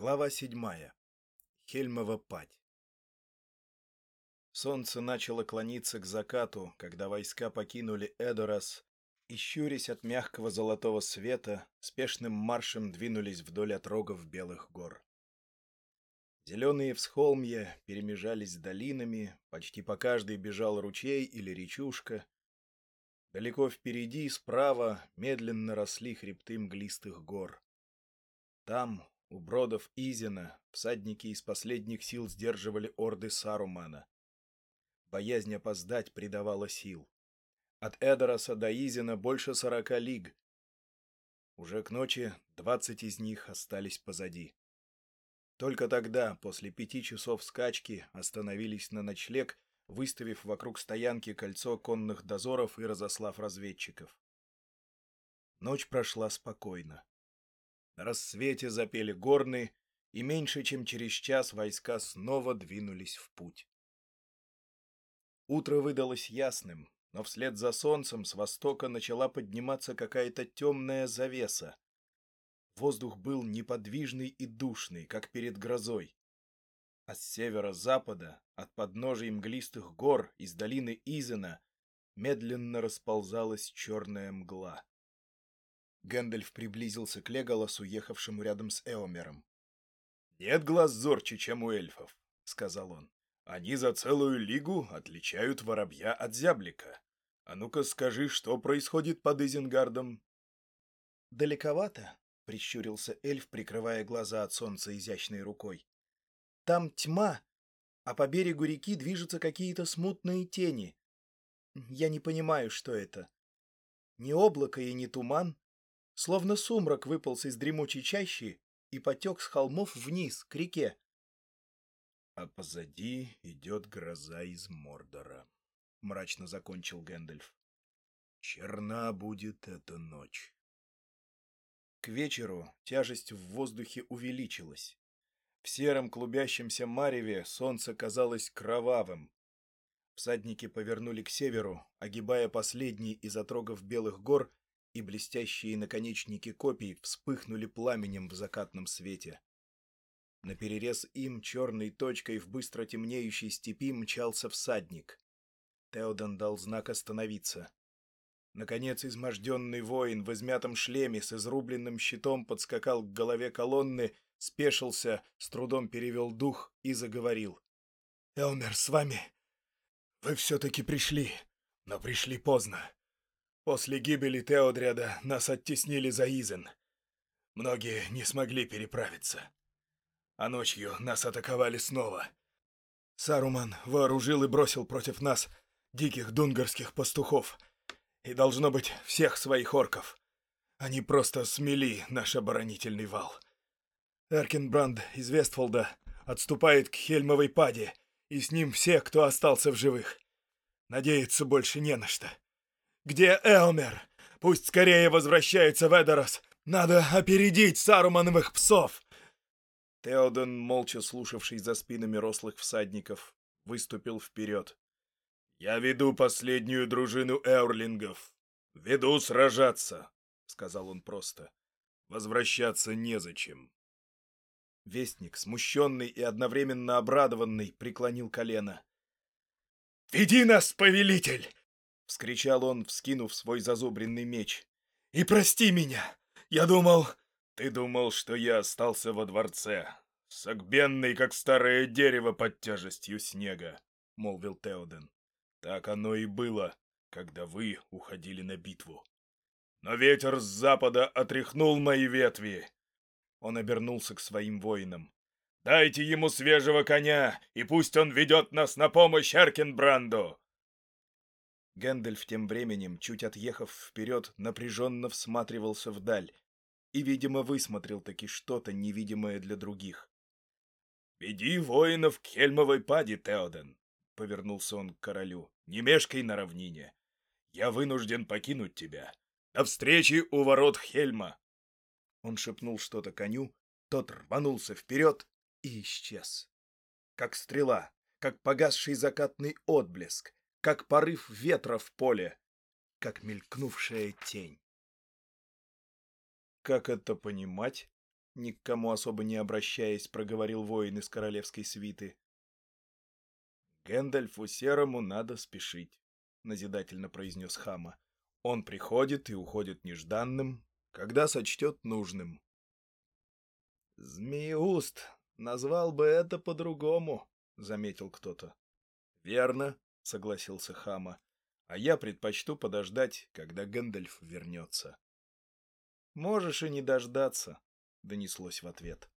Глава седьмая. Хельмова падь. Солнце начало клониться к закату, когда войска покинули Эдорас и, щурясь от мягкого золотого света, спешным маршем двинулись вдоль отрогов Белых гор. Зеленые всхолмья перемежались с долинами, почти по каждой бежал ручей или речушка. Далеко впереди, справа, медленно росли хребты мглистых гор. Там, у бродов Изина всадники из последних сил сдерживали орды Сарумана. Боязнь опоздать придавала сил. От Эдороса до Изина больше сорока лиг. Уже к ночи двадцать из них остались позади. Только тогда, после пяти часов скачки, остановились на ночлег, выставив вокруг стоянки кольцо конных дозоров и разослав разведчиков. Ночь прошла спокойно. Рассвете запели горны, и меньше чем через час войска снова двинулись в путь. Утро выдалось ясным, но вслед за солнцем с востока начала подниматься какая-то темная завеса. Воздух был неподвижный и душный, как перед грозой. А с северо-запада, от подножия мглистых гор из долины Изена, медленно расползалась черная мгла. Гэндальф приблизился к Леголасу, ехавшему рядом с Эомером. «Нет глаз зорче, чем у эльфов», — сказал он. «Они за целую лигу отличают воробья от зяблика. А ну-ка скажи, что происходит под Изенгардом?» «Далековато», — прищурился эльф, прикрывая глаза от солнца изящной рукой. «Там тьма, а по берегу реки движутся какие-то смутные тени. Я не понимаю, что это. Ни облако и ни туман, Словно сумрак выполз из дремучей чащи и потек с холмов вниз, к реке. А позади идет гроза из Мордора, — мрачно закончил Гэндальф. Черна будет эта ночь. К вечеру тяжесть в воздухе увеличилась. В сером клубящемся мареве солнце казалось кровавым. Всадники повернули к северу, огибая последний из отрогов белых гор и блестящие наконечники копий вспыхнули пламенем в закатном свете. Наперерез им черной точкой в быстро темнеющей степи мчался всадник. Теодан дал знак остановиться. Наконец изможденный воин в измятом шлеме с изрубленным щитом подскакал к голове колонны, спешился, с трудом перевел дух и заговорил. «Элмер, с вами! Вы все-таки пришли, но пришли поздно. После гибели Теодриада нас оттеснили за Изен. Многие не смогли переправиться. А ночью нас атаковали снова. Саруман вооружил и бросил против нас диких дунгарских пастухов. И, должно быть, всех своих орков. Они просто смели наш оборонительный вал. Эркинбранд из Вестфолда отступает к Хельмовой паде, и с ним все, кто остался в живых. Надеяться больше не на что. Где Элмер? Пусть скорее возвращается в. Надо опередить Сарумановых псов!» Теоден, молча слушавший за спинами рослых всадников, выступил вперед. «Я веду последнюю дружину эурлингов. Веду сражаться», — сказал он просто. «Возвращаться незачем». Вестник, смущенный и одновременно обрадованный, преклонил колено. «Веди нас, повелитель! — вскричал он, вскинув свой зазубренный меч. «И прости меня! Я думал...» «Ты думал, что я остался во дворце, согбенный, как старое дерево под тяжестью снега», — молвил Теоден. «Так оно и было, когда вы уходили на битву. Но ветер с запада отряхнул мои ветви». Он обернулся к своим воинам. «Дайте ему свежего коня, и пусть он ведет нас на помощь Эркенбранду!» Гэндальф тем временем, чуть отъехав вперед, напряженно всматривался вдаль и, видимо, высмотрел таки что-то невидимое для других. «Веди воинов к Хельмовой паде, Теоден!» — повернулся он к королю. «Не мешкай на равнине! Я вынужден покинуть тебя! До встречи у ворот Хельма!» Он шепнул что-то коню, тот рванулся вперед и исчез. Как стрела, как погасший закатный отблеск, как порыв ветра в поле, как мелькнувшая тень. «Как это понимать?» ни к кому особо не обращаясь, проговорил воин из королевской свиты. «Гэндальфу Серому надо спешить», — назидательно произнес Хама. «Он приходит и уходит нежданным, когда сочтет нужным». «Змеиуст назвал бы это по-другому», — заметил кто-то. «Верно», — согласился Хама. «А я предпочту подождать, когда Гэндальф вернется». «Можешь и не дождаться», — донеслось в ответ.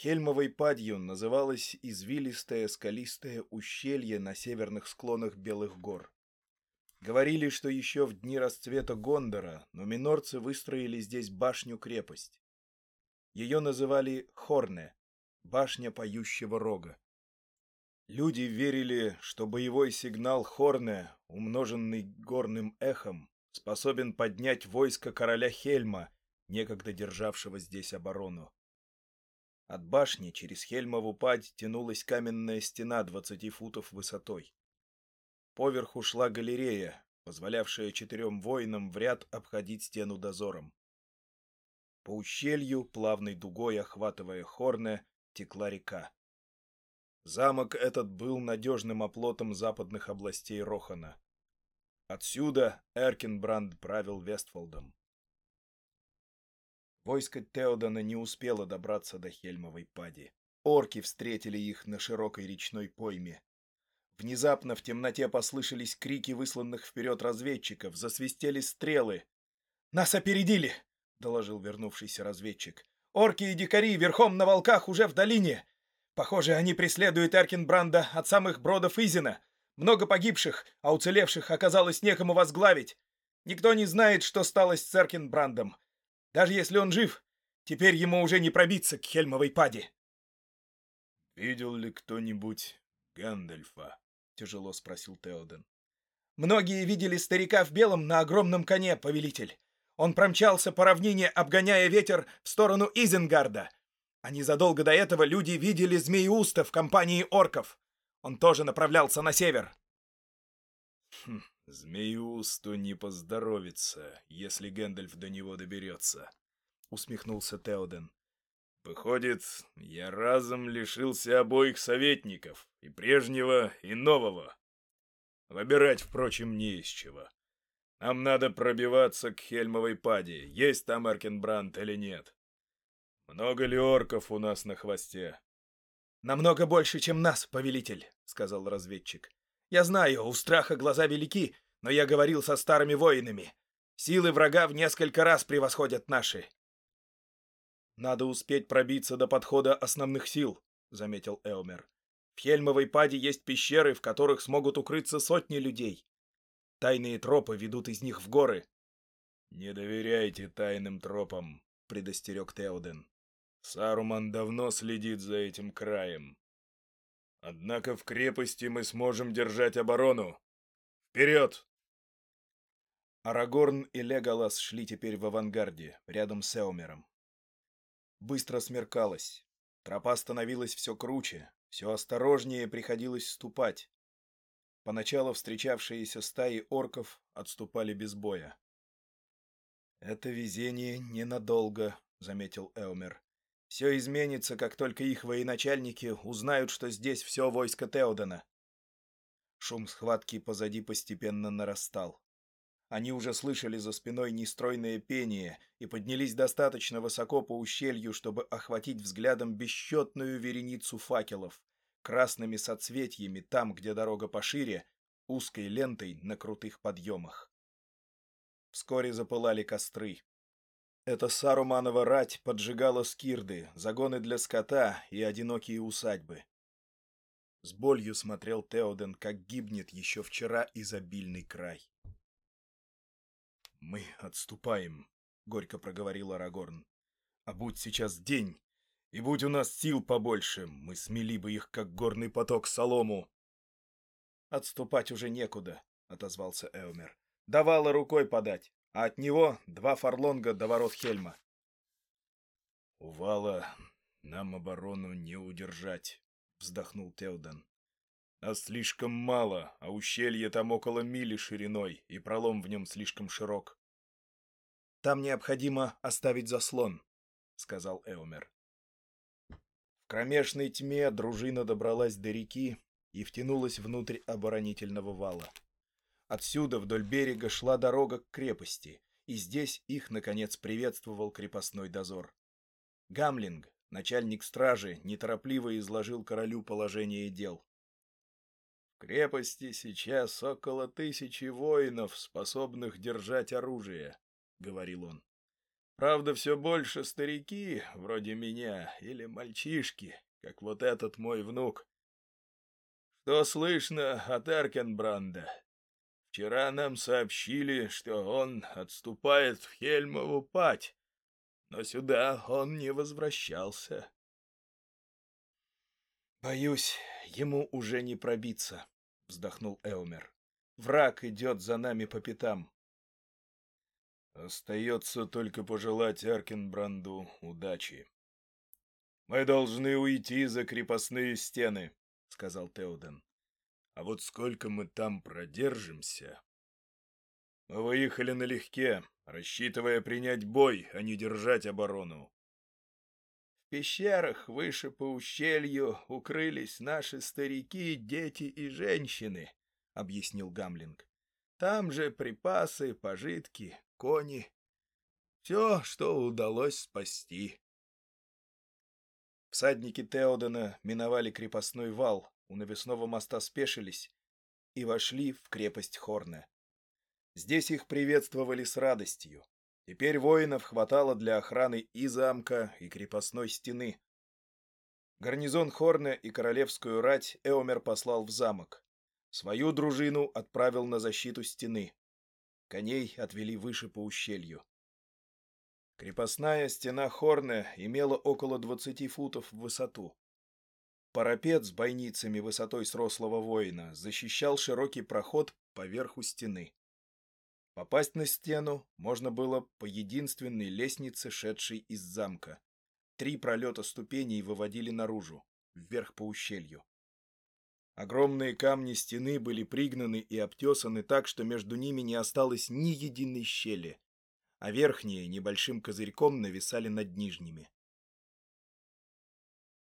Хельмовой падью называлось извилистое скалистое ущелье на северных склонах Белых гор. Говорили, что еще в дни расцвета Гондора нуминорцы выстроили здесь башню-крепость. Ее называли Хорне, башня поющего рога. Люди верили, что боевой сигнал Хорне, умноженный горным эхом, способен поднять войско короля Хельма, некогда державшего здесь оборону. От башни через Хельмову падь тянулась каменная стена двадцати футов высотой. Поверху шла галерея, позволявшая четырем воинам в ряд обходить стену дозором. По ущелью, плавной дугой охватывая Хорне, текла река. Замок этот был надежным оплотом западных областей Рохана. Отсюда Эркинбранд правил Вестфолдом. Войско Теодана не успело добраться до Хельмовой пади. Орки встретили их на широкой речной пойме. Внезапно в темноте послышались крики высланных вперед разведчиков, засвистели стрелы. «Нас опередили!» — доложил вернувшийся разведчик. «Орки и дикари верхом на волках уже в долине! Похоже, они преследуют Эркинбранда от самых бродов Изина. Много погибших, а уцелевших оказалось некому возглавить. Никто не знает, что стало с Эркинбрандом. Даже если он жив, теперь ему уже не пробиться к Хельмовой паде. «Видел ли кто-нибудь Гэндальфа?» — тяжело спросил Теоден. «Многие видели старика в белом на огромном коне, повелитель. Он промчался по равнине, обгоняя ветер в сторону Изенгарда. А незадолго до этого люди видели Змеиуста в компании орков. Он тоже направлялся на север. Хм, Змеиусту не поздоровится, если Гэндальф до него доберется, — усмехнулся Теоден. Выходит, я разом лишился обоих советников, и прежнего, и нового. Выбирать, впрочем, не из чего. Нам надо пробиваться к Хельмовой паде, есть там Эркенбранд или нет. Много ли орков у нас на хвосте? «Намного больше, чем нас, повелитель», — сказал разведчик. «Я знаю, у страха глаза велики, но я говорил со старыми воинами. Силы врага в несколько раз превосходят наши». «Надо успеть пробиться до подхода основных сил», — заметил Элмер. «В Хельмовой паде есть пещеры, в которых смогут укрыться сотни людей. Тайные тропы ведут из них в горы». «Не доверяйте тайным тропам», — предостерег Теоден. Саруман давно следит за этим краем. Однако в крепости мы сможем держать оборону. Вперед! Арагорн и Леголас шли теперь в авангарде, рядом с Эумером. Быстро смеркалось. Тропа становилась все круче, все осторожнее приходилось ступать. Поначалу встречавшиеся стаи орков отступали без боя. «Это везение ненадолго», — заметил Эумер. Все изменится, как только их военачальники узнают, что здесь все войско Теодена. Шум схватки позади постепенно нарастал. Они уже слышали за спиной нестройное пение и поднялись достаточно высоко по ущелью, чтобы охватить взглядом бесчетную вереницу факелов, красными соцветьями там, где дорога пошире, узкой лентой на крутых подъемах. Вскоре запылали костры. Эта Саруманова рать поджигала скирды, загоны для скота и одинокие усадьбы. С болью смотрел Теоден, как гибнет еще вчера изобильный край. «Мы отступаем», — горько проговорил Арагорн. «А будь сейчас день, и будь у нас сил побольше, мы смели бы их, как горный поток, солому». «Отступать уже некуда», — отозвался Эумер. «Давало рукой подать а от него два фарлонга до ворот Хельма. — У вала нам оборону не удержать, — вздохнул Теоден. — Нас слишком мало, а ущелье там около мили шириной, и пролом в нем слишком широк. Там необходимо оставить заслон, — сказал Эумер. В кромешной тьме дружина добралась до реки и втянулась внутрь оборонительного вала. Отсюда вдоль берега шла дорога к крепости, и здесь их, наконец, приветствовал крепостной дозор. Гамлинг, начальник стражи, неторопливо изложил королю положение дел. В крепости сейчас около тысячи воинов, способных держать оружие, — говорил он. Правда, все больше старики, вроде меня, или мальчишки, как вот этот мой внук. Что слышно от Эркенбранда? Вчера нам сообщили, что он отступает в Хельмову пать, но сюда он не возвращался. Боюсь, ему уже не пробиться, вздохнул Эумер. Враг идет за нами по пятам. Остается только пожелать Аркенбранду удачи. Мы должны уйти за крепостные стены, сказал Теоден. А вот сколько мы там продержимся? Мы выехали налегке, рассчитывая принять бой, а не держать оборону. В пещерах выше по ущелью укрылись наши старики, дети и женщины, — объяснил Гамлинг. Там же припасы, пожитки, кони. Все, что удалось спасти. Всадники Теодена миновали крепостной вал, у навесного моста спешились и вошли в крепость Хорна. Здесь их приветствовали с радостью. Теперь воинов хватало для охраны и замка, и крепостной стены. Гарнизон Хорна и королевскую рать Эомер послал в замок. Свою дружину отправил на защиту стены. Коней отвели выше по ущелью. Крепостная стена Хорна имела около 20 футов в высоту. Парапет с бойницами высотой срослого воина защищал широкий проход поверху стены. Попасть на стену можно было по единственной лестнице, шедшей из замка. Три пролета ступеней выводили наружу, вверх по ущелью. Огромные камни стены были пригнаны и обтесаны так, что между ними не осталось ни единой щели, а верхние небольшим козырьком нависали над нижними.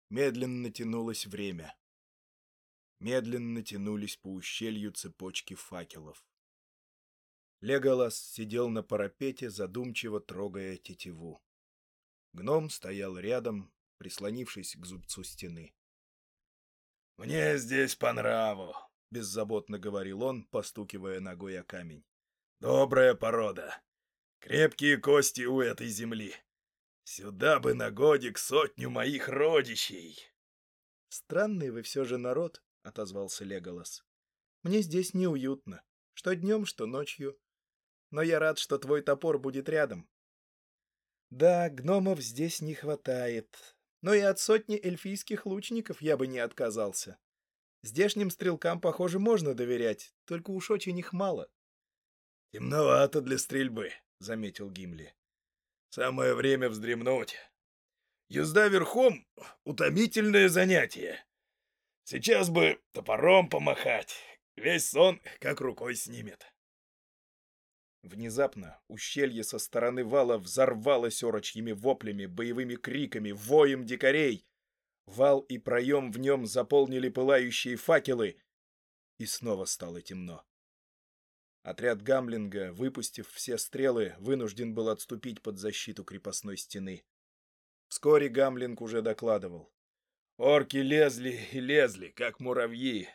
Медленно тянулось время. Медленно тянулись по ущелью цепочки факелов. Леголас сидел на парапете, задумчиво трогая тетиву. Гном стоял рядом, прислонившись к зубцу стены. — Мне здесь по нраву, — беззаботно говорил он, постукивая ногой о камень. — Добрая порода. Крепкие кости у этой земли. Сюда бы на годик сотню моих родичей. — Странный вы все же народ, — отозвался Леголас. — Мне здесь неуютно. Что днем, что ночью но я рад, что твой топор будет рядом. Да, гномов здесь не хватает, но и от сотни эльфийских лучников я бы не отказался. Здешним стрелкам, похоже, можно доверять, только уж очень их мало. — Темновато для стрельбы, — заметил Гимли. — Самое время вздремнуть. Езда верхом — утомительное занятие. Сейчас бы топором помахать, весь сон как рукой снимет. Внезапно ущелье со стороны вала взорвалось орочьими воплями, боевыми криками, воем дикарей. Вал и проем в нем заполнили пылающие факелы, и снова стало темно. Отряд Гамлинга, выпустив все стрелы, вынужден был отступить под защиту крепостной стены. Вскоре Гамлинг уже докладывал. «Орки лезли и лезли, как муравьи.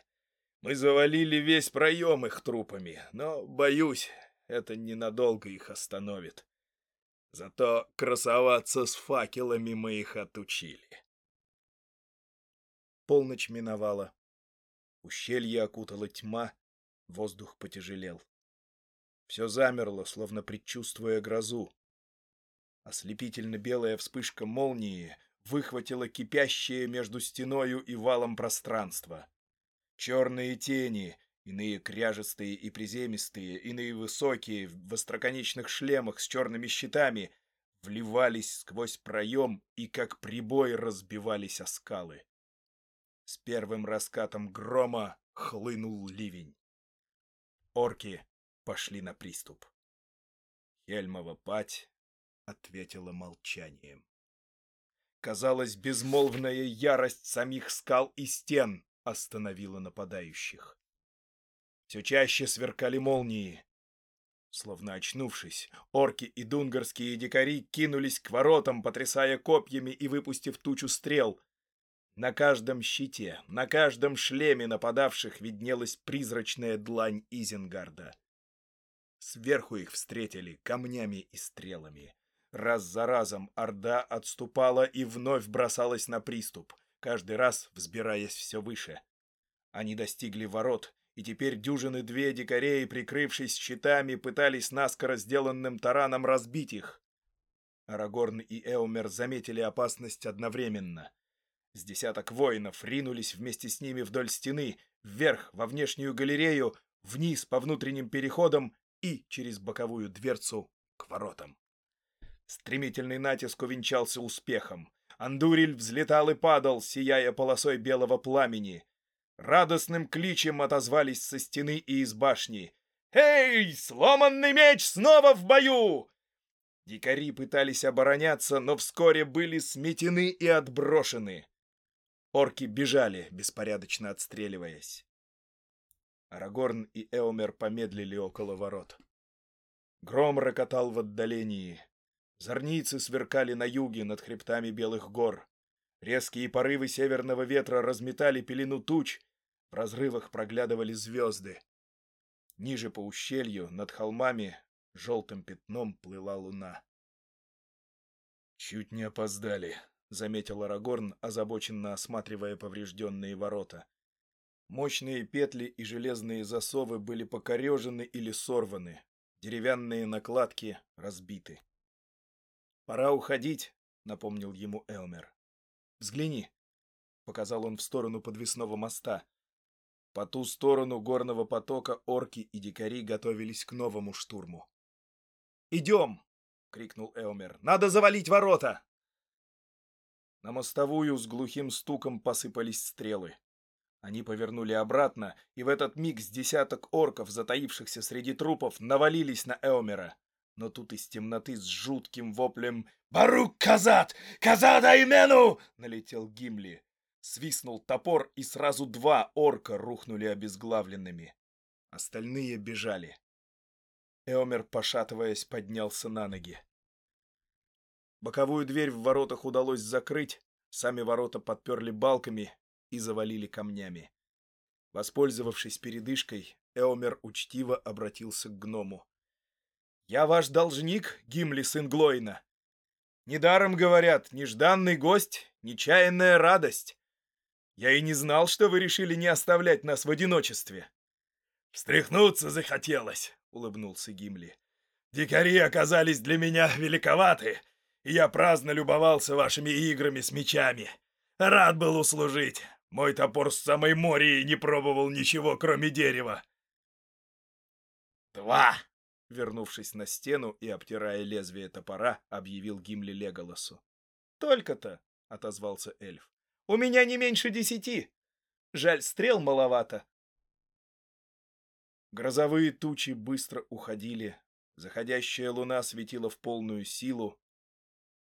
Мы завалили весь проем их трупами, но, боюсь, это ненадолго их остановит. Зато красоваться с факелами мы их отучили. Полночь миновала. Ущелье окутала тьма, воздух потяжелел. Все замерло, словно предчувствуя грозу. Ослепительно белая вспышка молнии выхватила кипящее между стеною и валом пространство. Черные тени Иные кряжестые и приземистые, иные высокие, в остроконечных шлемах с черными щитами, вливались сквозь проем и как прибой разбивались о скалы. С первым раскатом грома хлынул ливень. Орки пошли на приступ. Хельмова пать ответила молчанием. Казалось, безмолвная ярость самих скал и стен остановила нападающих. Все чаще сверкали молнии. Словно очнувшись, орки и дунгарские дикари кинулись к воротам, потрясая копьями и выпустив тучу стрел. На каждом щите, на каждом шлеме нападавших виднелась призрачная длань Изенгарда. Сверху их встретили камнями и стрелами. Раз за разом Орда отступала и вновь бросалась на приступ, каждый раз взбираясь все выше. Они достигли ворот, и теперь дюжины две дикарей, прикрывшись щитами, пытались наскоро сделанным тараном разбить их. Арагорн и Эумер заметили опасность одновременно. С десяток воинов ринулись вместе с ними вдоль стены, вверх, во внешнюю галерею, вниз по внутренним переходам и через боковую дверцу к воротам. Стремительный натиск увенчался успехом. Андуриль взлетал и падал, сияя полосой белого пламени. Радостным кличем отозвались со стены и из башни. «Эй, сломанный меч снова в бою!» Дикари пытались обороняться, но вскоре были сметены и отброшены. Орки бежали, беспорядочно отстреливаясь. Арагорн и Эомер помедлили около ворот. Гром рокотал в отдалении. Зорницы сверкали на юге над хребтами белых гор. Резкие порывы северного ветра разметали пелену туч, в разрывах проглядывали звезды. Ниже по ущелью, над холмами, желтым пятном плыла луна. «Чуть не опоздали», — заметил Арагорн, озабоченно осматривая поврежденные ворота. Мощные петли и железные засовы были покорежены или сорваны, деревянные накладки разбиты. «Пора уходить», — напомнил ему Элмер. «Взгляни», — показал он в сторону подвесного моста. По ту сторону горного потока орки и дикари готовились к новому штурму. «Идем!» — крикнул Элмер. «Надо завалить ворота!» На мостовую с глухим стуком посыпались стрелы. Они повернули обратно, и в этот миг с десяток орков, затаившихся среди трупов, навалились на Элмера но тут из темноты с жутким воплем «Барук Казат! Казада имену!» налетел Гимли. Свистнул топор, и сразу два орка рухнули обезглавленными. Остальные бежали. Эомер, пошатываясь, поднялся на ноги. Боковую дверь в воротах удалось закрыть, сами ворота подперли балками и завалили камнями. Воспользовавшись передышкой, Эомер учтиво обратился к гному. Я ваш должник, Гимли, сын Глоина. Недаром говорят, нежданный гость, нечаянная радость. Я и не знал, что вы решили не оставлять нас в одиночестве. Встряхнуться захотелось, улыбнулся Гимли. Дикари оказались для меня великоваты, и я праздно любовался вашими играми с мечами. Рад был услужить. Мой топор с самой Мории не пробовал ничего, кроме дерева. Два, Вернувшись на стену и обтирая лезвие топора, объявил Гимли Леголосу. «Только-то!» — отозвался эльф. «У меня не меньше десяти! Жаль, стрел маловато!» Грозовые тучи быстро уходили, заходящая луна светила в полную силу.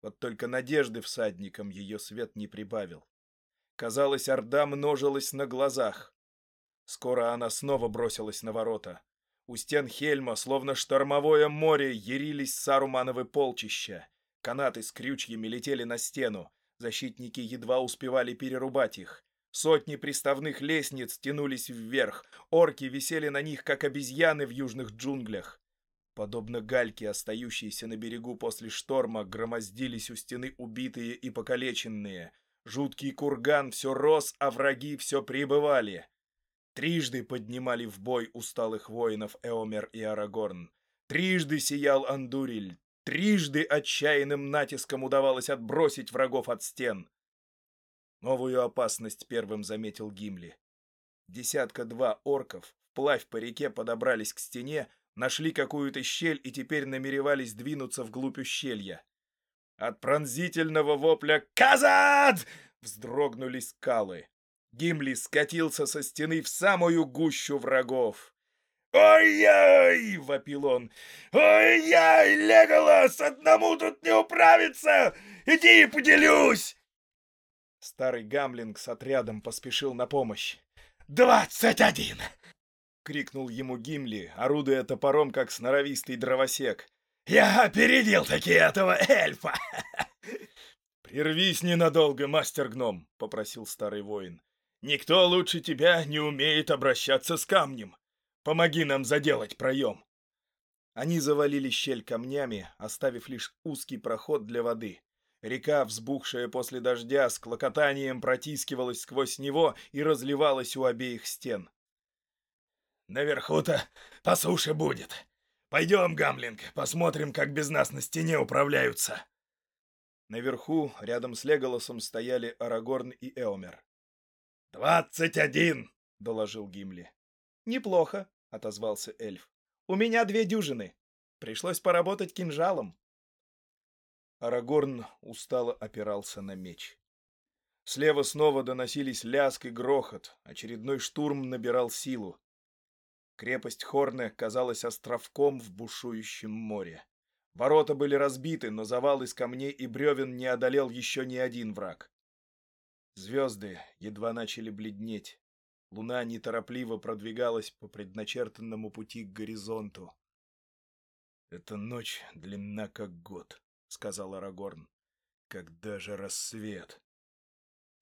Вот только надежды всадникам ее свет не прибавил. Казалось, орда множилась на глазах. Скоро она снова бросилась на ворота. У стен Хельма, словно штормовое море, ярились сарумановы полчища. Канаты с крючьями летели на стену. Защитники едва успевали перерубать их. Сотни приставных лестниц тянулись вверх. Орки висели на них, как обезьяны в южных джунглях. Подобно гальке, остающейся на берегу после шторма, громоздились у стены убитые и покалеченные. Жуткий курган все рос, а враги все прибывали. Трижды поднимали в бой усталых воинов Эомер и Арагорн. Трижды сиял Андуриль. Трижды отчаянным натиском удавалось отбросить врагов от стен. Новую опасность первым заметил Гимли. Десятка-два орков, вплавь по реке, подобрались к стене, нашли какую-то щель и теперь намеревались двинуться вглубь ущелья. От пронзительного вопля «Казад!» вздрогнули скалы. Гимли скатился со стены в самую гущу врагов. «Ой-яй!» — вопил он. «Ой-яй, Леголас, одному тут не управиться! Иди и поделюсь!» Старый гамлинг с отрядом поспешил на помощь. «Двадцать один!» — крикнул ему Гимли, орудуя топором, как сноровистый дровосек. «Я опередил таки этого эльфа!» «Прервись ненадолго, мастер-гном!» — попросил старый воин. «Никто лучше тебя не умеет обращаться с камнем. Помоги нам заделать проем!» Они завалили щель камнями, оставив лишь узкий проход для воды. Река, взбухшая после дождя, с клокотанием протискивалась сквозь него и разливалась у обеих стен. «Наверху-то по суше будет. Пойдем, Гамлинг, посмотрим, как без нас на стене управляются». Наверху, рядом с Леголосом, стояли Арагорн и Эомер. «Двадцать один!» — доложил Гимли. «Неплохо», — отозвался эльф. «У меня две дюжины. Пришлось поработать кинжалом». Арагорн устало опирался на меч. Слева снова доносились ляск и грохот, очередной штурм набирал силу. Крепость Хорне казалась островком в бушующем море. Ворота были разбиты, но завал из камней и бревен не одолел еще ни один враг. Звезды едва начали бледнеть. Луна неторопливо продвигалась по предначертанному пути к горизонту. «Эта ночь длинна, как год», — сказал Арагорн. «Когда же рассвет?»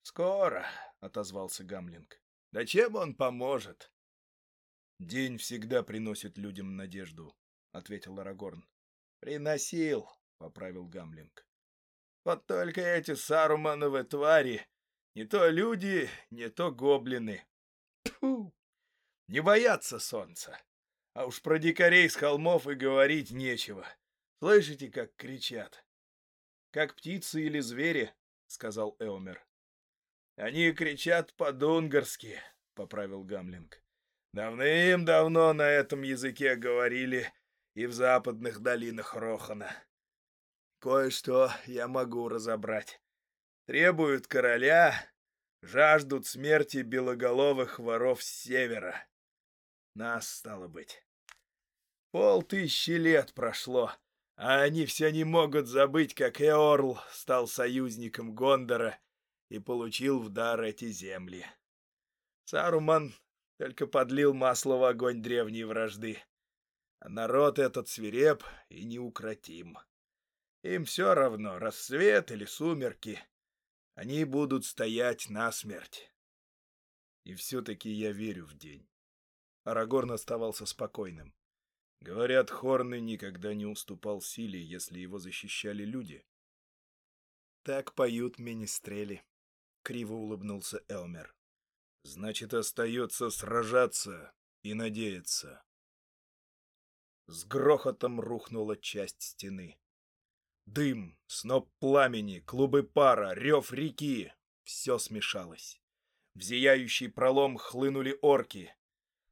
«Скоро», — отозвался Гамлинг. «Да чем он поможет?» «День всегда приносит людям надежду», — ответил Арагорн. «Приносил», — поправил Гамлинг. «Вот только эти сарумановы твари, не то люди, не то гоблины. Тьфу! Не боятся солнца. А уж про дикарей с холмов и говорить нечего. Слышите, как кричат? Как птицы или звери, сказал Эомер. Они кричат по-дунгарски, поправил Гамлинг. Давным-давно на этом языке говорили и в западных долинах Рохана. Кое-что я могу разобрать. Требуют короля, жаждут смерти белоголовых воров с севера. Нас, стало быть. Полтысячи лет прошло, а они все не могут забыть, как Эорл стал союзником Гондора и получил в дар эти земли. Саруман только подлил масло в огонь древней вражды. А народ этот свиреп и неукротим. Им все равно, рассвет или сумерки. Они будут стоять насмерть. И все-таки я верю в день. Арагорн оставался спокойным. Говорят, Хорны никогда не уступал силе, если его защищали люди. Так поют министрели. Криво улыбнулся Элмер. Значит, остается сражаться и надеяться. С грохотом рухнула часть стены. Дым, сноп пламени, клубы пара, рев реки — все смешалось. В зияющий пролом хлынули орки.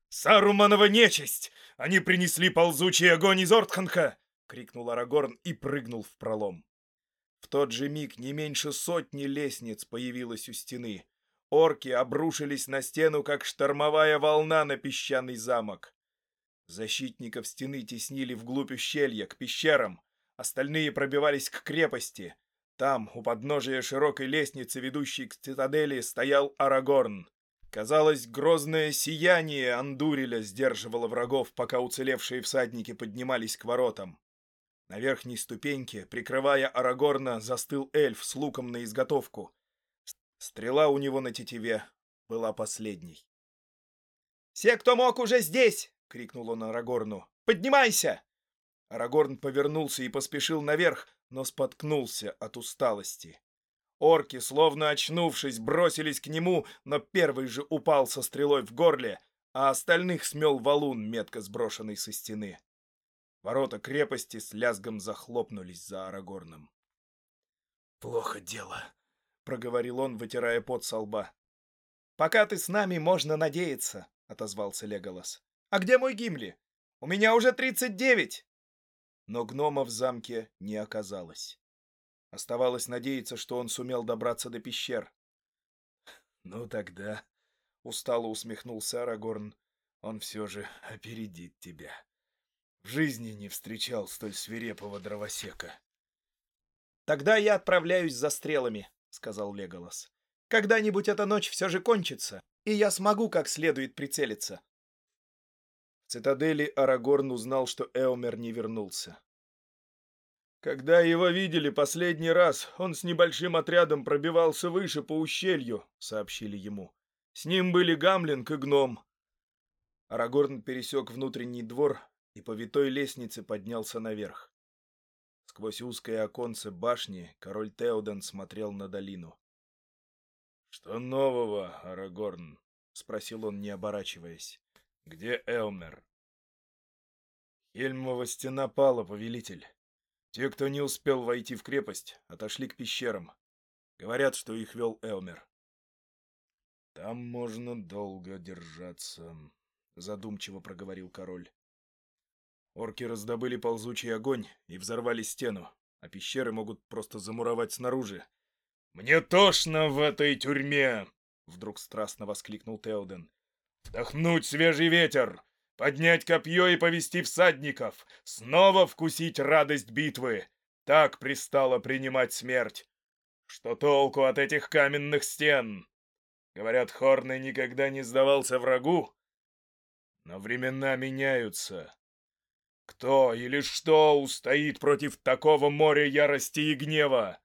«Саруманова нечисть! Они принесли ползучий огонь из Ортханха!» — крикнул Арагорн и прыгнул в пролом. В тот же миг не меньше сотни лестниц появилось у стены. Орки обрушились на стену, как штормовая волна на песчаный замок. Защитников стены теснили вглубь ущелья, к пещерам. Остальные пробивались к крепости. Там, у подножия широкой лестницы, ведущей к цитадели, стоял Арагорн. Казалось, грозное сияние Андуриля сдерживало врагов, пока уцелевшие всадники поднимались к воротам. На верхней ступеньке, прикрывая Арагорна, застыл эльф с луком на изготовку. Стрела у него на тетиве была последней. «Все, кто мог, уже здесь!» — крикнул он Арагорну. «Поднимайся!» Арагорн повернулся и поспешил наверх, но споткнулся от усталости. Орки, словно очнувшись, бросились к нему, но первый же упал со стрелой в горле, а остальных смел валун, метко сброшенный со стены. Ворота крепости с лязгом захлопнулись за Арагорном. «Плохо дело», — проговорил он, вытирая пот со лба. «Пока ты с нами, можно надеяться», — отозвался Леголас. «А где мой Гимли? У меня уже тридцать девять!» но гнома в замке не оказалось. Оставалось надеяться, что он сумел добраться до пещер. — Ну тогда, — устало усмехнулся Арагорн, он все же опередит тебя. В жизни не встречал столь свирепого дровосека. «Тогда я отправляюсь за стрелами», — сказал Леголас. «Когда-нибудь эта ночь все же кончится, и я смогу как следует прицелиться». В цитадели Арагорн узнал, что Эомер не вернулся. Когда его видели последний раз, он с небольшим отрядом пробивался выше по ущелью, — сообщили ему. С ним были Гамлинг и гном. Арагорн пересек внутренний двор и по витой лестнице поднялся наверх. Сквозь узкое оконце башни король Теоден смотрел на долину. — Что нового, Арагорн? — спросил он, не оборачиваясь. — Где Элмер? — Хельмова стена пала, повелитель. Те, кто не успел войти в крепость, отошли к пещерам. Говорят, что их вел Элмер. «Там можно долго держаться», — задумчиво проговорил король. Орки раздобыли ползучий огонь и взорвали стену, а пещеры могут просто замуровать снаружи. «Мне тошно в этой тюрьме!» — вдруг страстно воскликнул Теоден. «Вдохнуть свежий ветер! поднять копье и повести всадников, снова вкусить радость битвы. Так пристало принимать смерть. Что толку от этих каменных стен? Говорят, Хорный никогда не сдавался врагу. Но времена меняются. Кто или что устоит против такого моря ярости и гнева?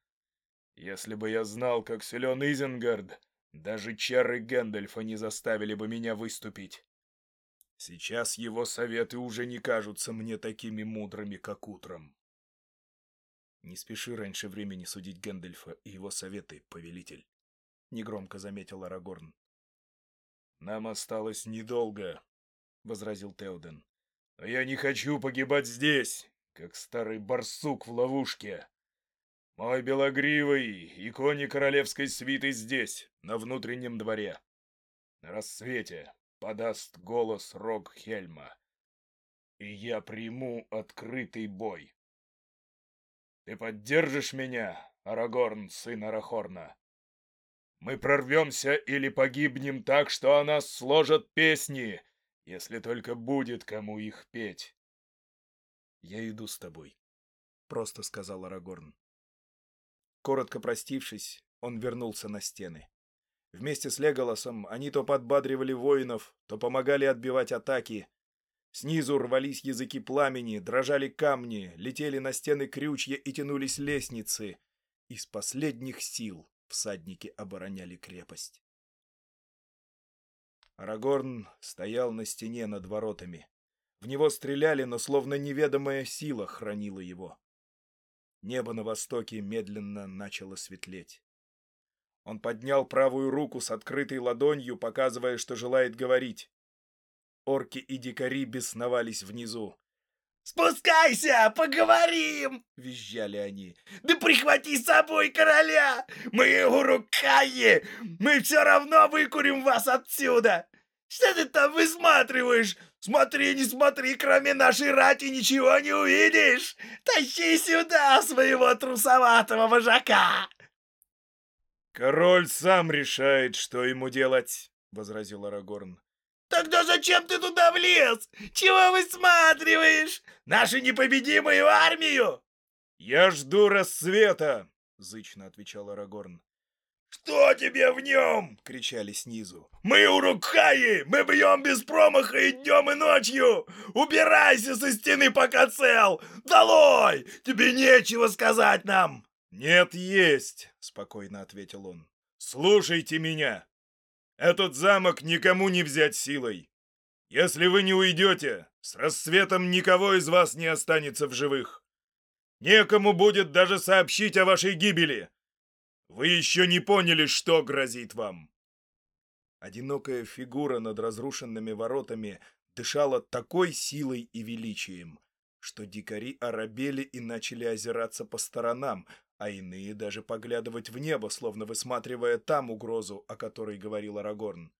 Если бы я знал, как силен Изенгард, даже чары Гэндальфа не заставили бы меня выступить. Сейчас его советы уже не кажутся мне такими мудрыми, как утром. Не спеши раньше времени судить Гэндальфа и его советы, повелитель, — негромко заметил Арагорн. Нам осталось недолго, — возразил Теоден. Но я не хочу погибать здесь, как старый барсук в ловушке. Мой белогривый и кони королевской свиты здесь, на внутреннем дворе. На рассвете подаст голос Рог Хельма, и я приму открытый бой. Ты поддержишь меня, Арагорн, сын Арахорна? Мы прорвемся или погибнем так, что о нас сложат песни, если только будет кому их петь. «Я иду с тобой», — просто сказал Арагорн. Коротко простившись, он вернулся на стены. Вместе с Леголосом они то подбадривали воинов, то помогали отбивать атаки. Снизу рвались языки пламени, дрожали камни, летели на стены крючья и тянулись лестницы. Из последних сил всадники обороняли крепость. Арагорн стоял на стене над воротами. В него стреляли, но словно неведомая сила хранила его. Небо на востоке медленно начало светлеть. Он поднял правую руку с открытой ладонью, показывая, что желает говорить. Орки и дикари бесновались внизу. «Спускайся, поговорим!» — визжали они. «Да прихвати с собой короля! Мы урукаи! Мы все равно выкурим вас отсюда! Что ты там высматриваешь? Смотри, не смотри, кроме нашей рати ничего не увидишь! Тащи сюда своего трусоватого вожака!» «Король сам решает, что ему делать», — возразил Арагорн. «Тогда зачем ты туда влез? Чего высматриваешь? Нашу непобедимую армию?» «Я жду рассвета», — зычно отвечал Арагорн. «Что тебе в нем?» — кричали снизу. «Мы урукхаи! Мы бьем без промаха и днем, и ночью! Убирайся со стены, пока цел! Долой! Тебе нечего сказать нам!» «Нет, есть!» — спокойно ответил он. «Слушайте меня! Этот замок никому не взять силой. Если вы не уйдете, с рассветом никого из вас не останется в живых. Некому будет даже сообщить о вашей гибели. Вы еще не поняли, что грозит вам». Одинокая фигура над разрушенными воротами дышала такой силой и величием, что дикари оробели и начали озираться по сторонам, а иные даже поглядывать в небо, словно высматривая там угрозу, о которой говорил Арагорн.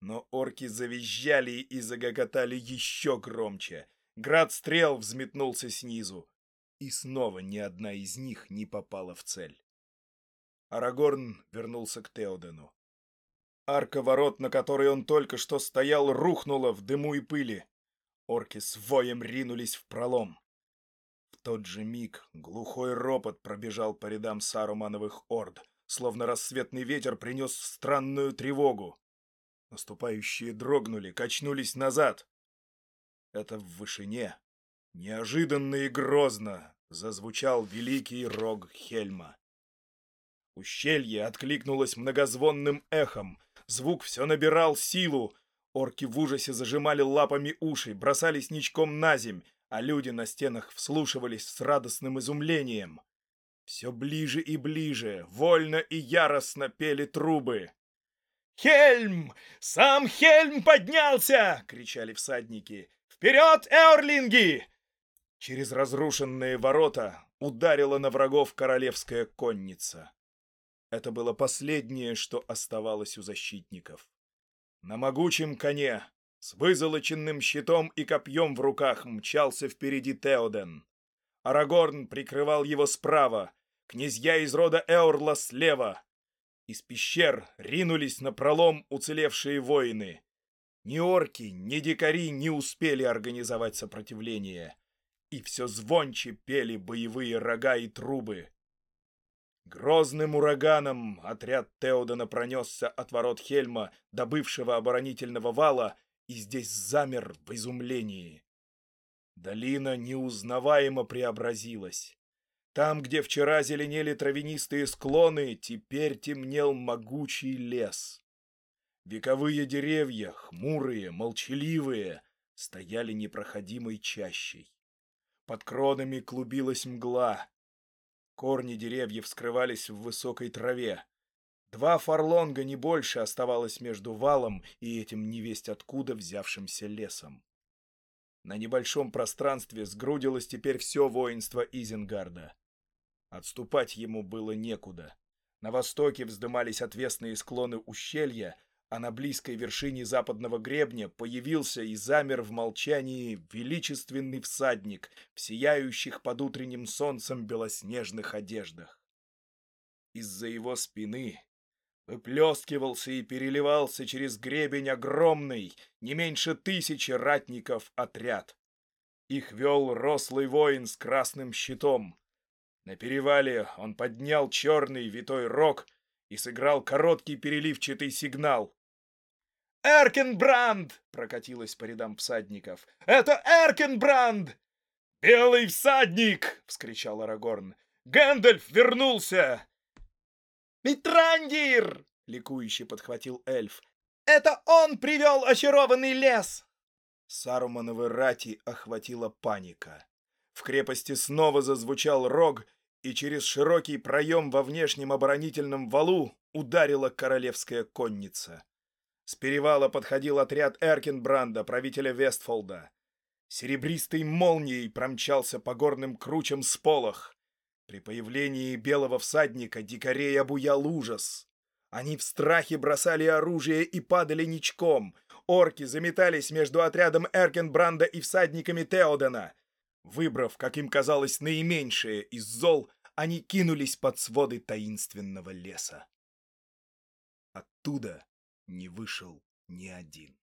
Но орки завизжали и загоготали еще громче. Град стрел взметнулся снизу, и снова ни одна из них не попала в цель. Арагорн вернулся к Теодену. Арка ворот, на которой он только что стоял, рухнула в дыму и пыли. Орки с воем ринулись в пролом. Тот же миг глухой ропот пробежал по рядам сарумановых орд, словно рассветный ветер принес странную тревогу. Наступающие дрогнули, качнулись назад. Это в вышине, неожиданно и грозно, зазвучал великий рог Хельма. Ущелье откликнулось многозвонным эхом. Звук все набирал силу. Орки в ужасе зажимали лапами уши, бросались ничком на земь, а люди на стенах вслушивались с радостным изумлением. Все ближе и ближе, вольно и яростно пели трубы. «Хельм! Сам Хельм поднялся!» — кричали всадники. «Вперед, Эорлинги!» Через разрушенные ворота ударила на врагов королевская конница. Это было последнее, что оставалось у защитников. На могучем коне, с вызолоченным щитом и копьем в руках, мчался впереди Теоден. Арагорн прикрывал его справа, князья из рода Эорла слева. Из пещер ринулись на пролом уцелевшие воины. Ни орки, ни дикари не успели организовать сопротивление. И все звонче пели боевые рога и трубы. Грозным ураганом отряд Теодена пронесся от ворот Хельма до бывшего оборонительного вала и здесь замер в изумлении. Долина неузнаваемо преобразилась. Там, где вчера зеленели травянистые склоны, теперь темнел могучий лес. Вековые деревья, хмурые, молчаливые, стояли непроходимой чащей. Под кронами клубилась мгла, Корни деревьев скрывались в высокой траве. Два фарлонга, не больше, оставалось между валом и этим невесть откуда взявшимся лесом. На небольшом пространстве сгрудилось теперь все воинство Изенгарда. Отступать ему было некуда. На востоке вздымались отвесные склоны ущелья, а на близкой вершине западного гребня появился и замер в молчании величественный всадник в сияющих под утренним солнцем белоснежных одеждах. Из-за его спины выплескивался и переливался через гребень огромный, не меньше тысячи ратников отряд. Их вел рослый воин с красным щитом. На перевале он поднял черный витой рог и сыграл короткий переливчатый сигнал. «Эркенбранд!» — прокатилось по рядам всадников. «Это Эркенбранд!» «Белый всадник!» — вскричал Арагорн. «Гэндальф вернулся!» «Митрандир!» — ликующе подхватил эльф. «Это он привел очарованный лес!» Сарумановы рати охватила паника. В крепости снова зазвучал рог, и через широкий проем во внешнем оборонительном валу ударила королевская конница. С перевала подходил отряд Эркинбранда, правителя Вестфолда. Серебристой молнией промчался по горным кручам сполох. При появлении белого всадника дикарей обуял ужас. Они в страхе бросали оружие и падали ничком. Орки заметались между отрядом Эркенбранда и всадниками Теодена. Выбрав, как им казалось, наименьшее из зол, они кинулись под своды таинственного леса. Оттуда не вышел ни один.